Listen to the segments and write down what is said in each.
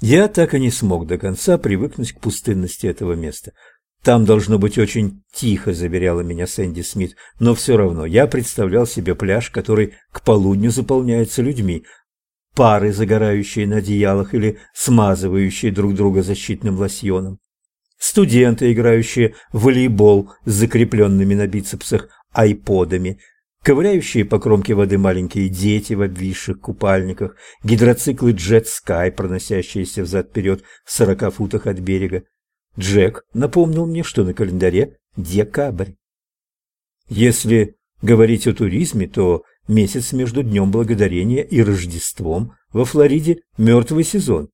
Я так и не смог до конца привыкнуть к пустынности этого места. Там должно быть очень тихо, заверяла меня Сэнди Смит, но все равно я представлял себе пляж, который к полудню заполняется людьми, пары, загорающие на одеялах или смазывающие друг друга защитным лосьоном, студенты, играющие в волейбол с закрепленными на бицепсах айподами, ковыряющие по кромке воды маленькие дети в обвисших купальниках, гидроциклы Jet Sky, проносящиеся взад-вперед в сорока футах от берега. Джек напомнил мне, что на календаре декабрь. Если говорить о туризме, то месяц между Днем Благодарения и Рождеством во Флориде мертвый сезон.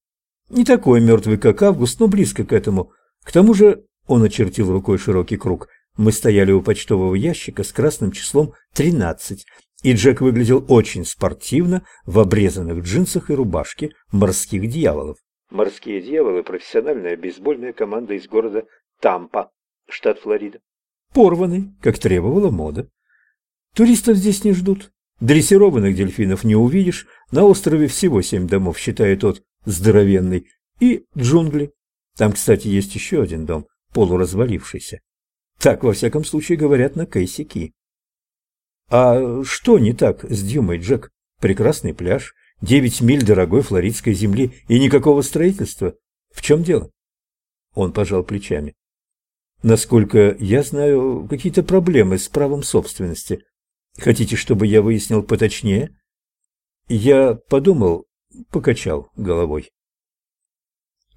Не такой мертвый, как август, но близко к этому. К тому же он очертил рукой широкий круг – мы стояли у почтового ящика с красным числом 13, и Джек выглядел очень спортивно в обрезанных джинсах и рубашке морских дьяволов. Морские дьяволы – профессиональная бейсбольная команда из города Тампа, штат Флорида. Порваны, как требовала мода. Туристов здесь не ждут. Дрессированных дельфинов не увидишь. На острове всего семь домов, считая тот здоровенный. И джунгли. Там, кстати, есть еще один дом, полуразвалившийся. Так, во всяком случае, говорят на Кейсики. А что не так с Дюмой, Джек? Прекрасный пляж, девять миль дорогой флоридской земли и никакого строительства. В чем дело? Он пожал плечами. Насколько я знаю, какие-то проблемы с правом собственности. Хотите, чтобы я выяснил поточнее? Я подумал, покачал головой.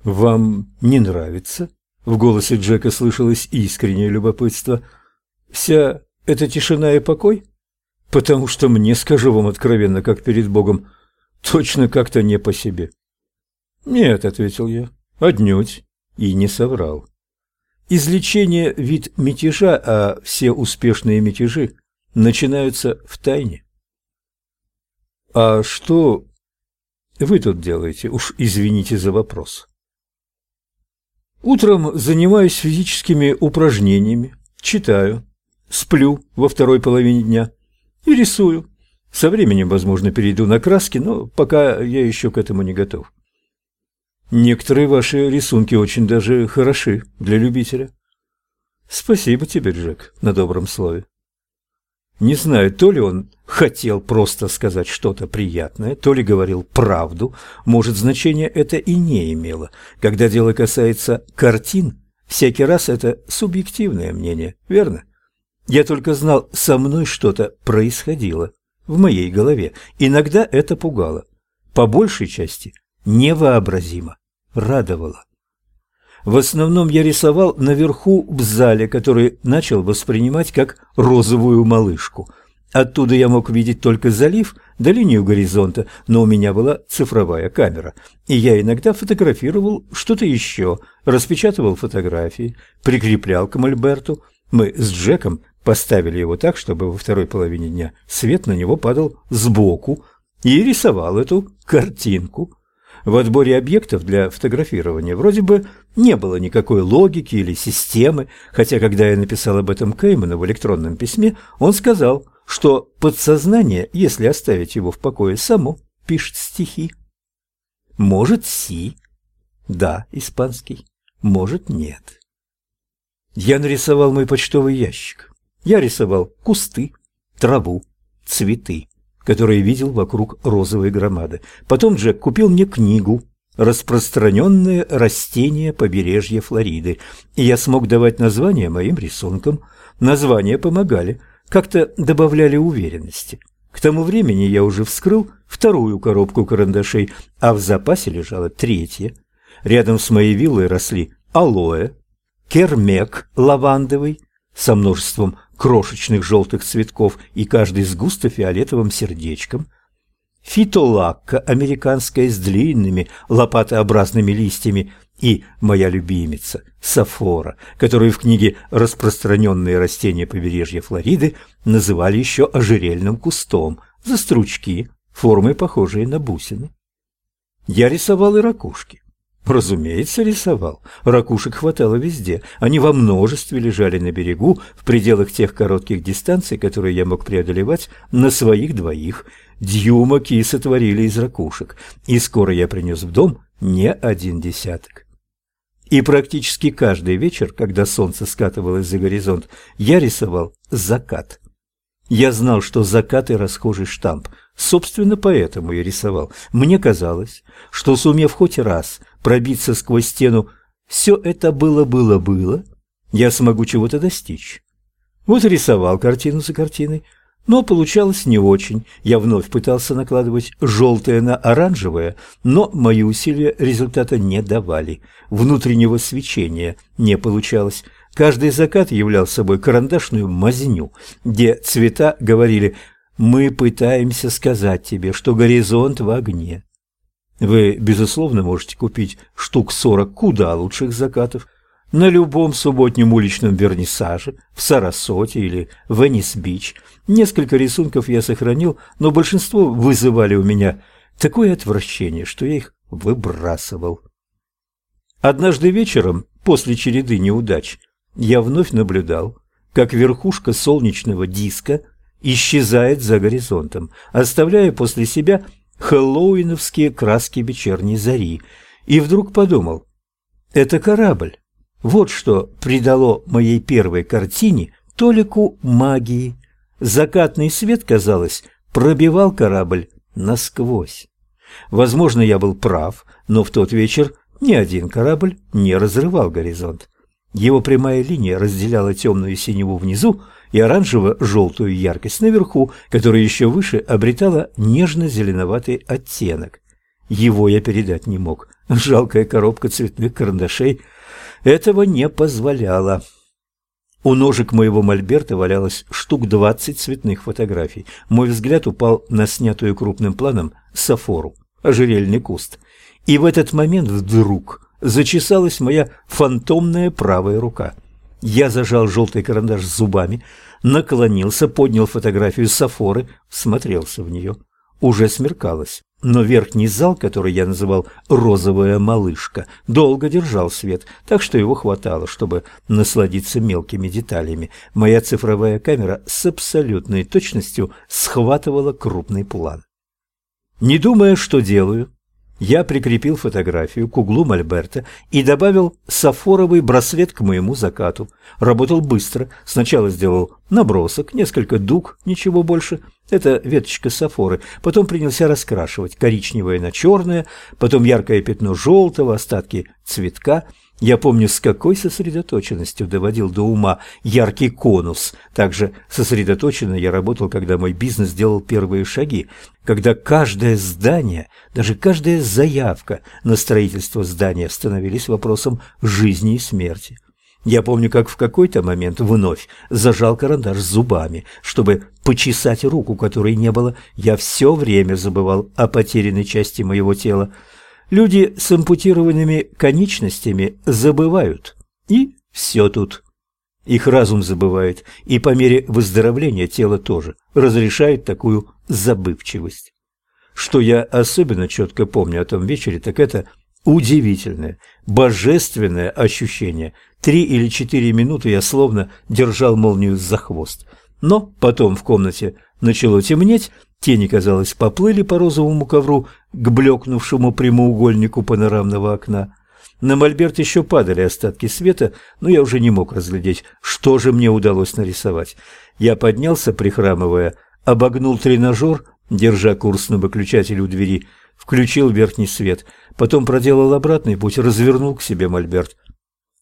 Вам не нравится? В голосе Джека слышалось искреннее любопытство. «Вся эта тишина и покой? Потому что мне, скажу вам откровенно, как перед Богом, точно как-то не по себе». «Нет», — ответил я, — «отнюдь». И не соврал. Излечение – вид мятежа, а все успешные мятежи начинаются в тайне. «А что вы тут делаете? Уж извините за вопрос». Утром занимаюсь физическими упражнениями, читаю, сплю во второй половине дня и рисую. Со временем, возможно, перейду на краски, но пока я еще к этому не готов. Некоторые ваши рисунки очень даже хороши для любителя. Спасибо тебе, Джек, на добром слове. Не знаю, то ли он хотел просто сказать что-то приятное, то ли говорил правду, может, значение это и не имело. Когда дело касается картин, всякий раз это субъективное мнение, верно? Я только знал, со мной что-то происходило в моей голове. Иногда это пугало. По большей части невообразимо радовало. В основном я рисовал наверху в зале, который начал воспринимать как розовую малышку. Оттуда я мог видеть только залив до линию горизонта, но у меня была цифровая камера, и я иногда фотографировал что-то еще, распечатывал фотографии, прикреплял к мольберту. Мы с Джеком поставили его так, чтобы во второй половине дня свет на него падал сбоку, и рисовал эту картинку. В отборе объектов для фотографирования вроде бы не было никакой логики или системы, хотя когда я написал об этом Кейману в электронном письме, он сказал, что подсознание, если оставить его в покое само, пишет стихи. Может, си. Да, испанский. Может, нет. Я нарисовал мой почтовый ящик. Я рисовал кусты, траву, цветы которые видел вокруг розовой громады. Потом Джек купил мне книгу «Распространенные растения побережья Флориды», и я смог давать названия моим рисункам. Названия помогали, как-то добавляли уверенности. К тому времени я уже вскрыл вторую коробку карандашей, а в запасе лежала третья. Рядом с моей виллой росли алоэ, кермек лавандовый со множеством крошечных желтых цветков и каждый с густо фиолетовым сердечком, фитолакка американская с длинными лопатообразными листьями и моя любимица сафора, которую в книге «Распространенные растения побережья Флориды» называли еще ожерельным кустом за стручки, формой похожие на бусины. Я рисовал и ракушки. Разумеется, рисовал. Ракушек хватало везде. Они во множестве лежали на берегу, в пределах тех коротких дистанций, которые я мог преодолевать на своих двоих. Дьюма кисы творили из ракушек. И скоро я принес в дом не один десяток. И практически каждый вечер, когда солнце скатывалось за горизонт, я рисовал закат. Я знал, что закаты расхожий штамп. Собственно, поэтому я рисовал. Мне казалось, что, сумев хоть раз пробиться сквозь стену, все это было-было-было, я смогу чего-то достичь. Вот рисовал картину за картиной, но получалось не очень. Я вновь пытался накладывать желтое на оранжевое, но мои усилия результата не давали. Внутреннего свечения не получалось. Каждый закат являл собой карандашную мазню, где цвета говорили «Мы пытаемся сказать тебе, что горизонт в огне». Вы, безусловно, можете купить штук сорок куда лучших закатов на любом субботнем уличном вернисаже, в Сарасоте или Веннис-Бич. Несколько рисунков я сохранил, но большинство вызывали у меня такое отвращение, что я их выбрасывал. Однажды вечером, после череды неудач, я вновь наблюдал, как верхушка солнечного диска исчезает за горизонтом, оставляя после себя хэллоуиновские краски вечерней зари, и вдруг подумал, это корабль. Вот что придало моей первой картине толику магии. Закатный свет, казалось, пробивал корабль насквозь. Возможно, я был прав, но в тот вечер ни один корабль не разрывал горизонт. Его прямая линия разделяла темную синеву внизу и оранжево-желтую яркость наверху, которая еще выше обретала нежно-зеленоватый оттенок. Его я передать не мог. Жалкая коробка цветных карандашей этого не позволяла. У ножек моего мольберта валялось штук двадцать цветных фотографий. Мой взгляд упал на снятую крупным планом сафору, ожерельный куст. И в этот момент вдруг зачесалась моя фантомная правая рука. Я зажал желтый карандаш зубами, наклонился, поднял фотографию Сафоры, смотрелся в нее. Уже смеркалось, но верхний зал, который я называл «розовая малышка», долго держал свет, так что его хватало, чтобы насладиться мелкими деталями. Моя цифровая камера с абсолютной точностью схватывала крупный план. Не думая, что делаю, я прикрепил фотографию к углу мольберта и добавил сафоровый браслет к моему закату. Работал быстро. Сначала сделал набросок, несколько дуг, ничего больше. Это веточка сафоры. Потом принялся раскрашивать коричневое на черное, потом яркое пятно желтого, остатки цветка – я помню, с какой сосредоточенностью доводил до ума яркий конус. Также сосредоточенно я работал, когда мой бизнес делал первые шаги, когда каждое здание, даже каждая заявка на строительство здания становились вопросом жизни и смерти. Я помню, как в какой-то момент вновь зажал карандаш зубами, чтобы почесать руку, которой не было. Я все время забывал о потерянной части моего тела. Люди с ампутированными конечностями забывают. И все тут. Их разум забывает, и по мере выздоровления тело тоже разрешает такую забывчивость. Что я особенно четко помню о том вечере, так это удивительное, божественное ощущение. Три или четыре минуты я словно держал молнию за хвост. Но потом в комнате начало темнеть, Тени, казалось, поплыли по розовому ковру к блекнувшему прямоугольнику панорамного окна. На мольберт еще падали остатки света, но я уже не мог разглядеть, что же мне удалось нарисовать. Я поднялся, прихрамывая, обогнул тренажер, держа курс на выключатель у двери, включил верхний свет, потом проделал обратный путь, развернул к себе мольберт.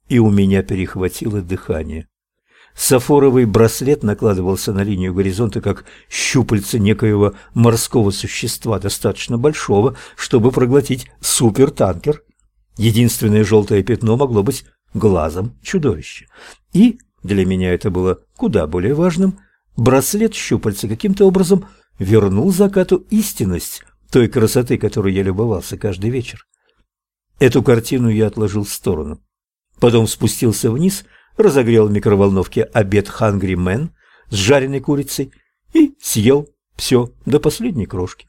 И у меня перехватило дыхание. Сафоровый браслет накладывался на линию горизонта как щупальце некоего морского существа, достаточно большого, чтобы проглотить супертанкер. Единственное желтое пятно могло быть глазом чудовища. И, для меня это было куда более важным, браслет щупальца каким-то образом вернул закату истинность той красоты, которой я любовался каждый вечер. Эту картину я отложил в сторону. Потом спустился вниз – разогрел в микроволновке обед «Хангри Мэн» с жареной курицей и съел все до последней крошки.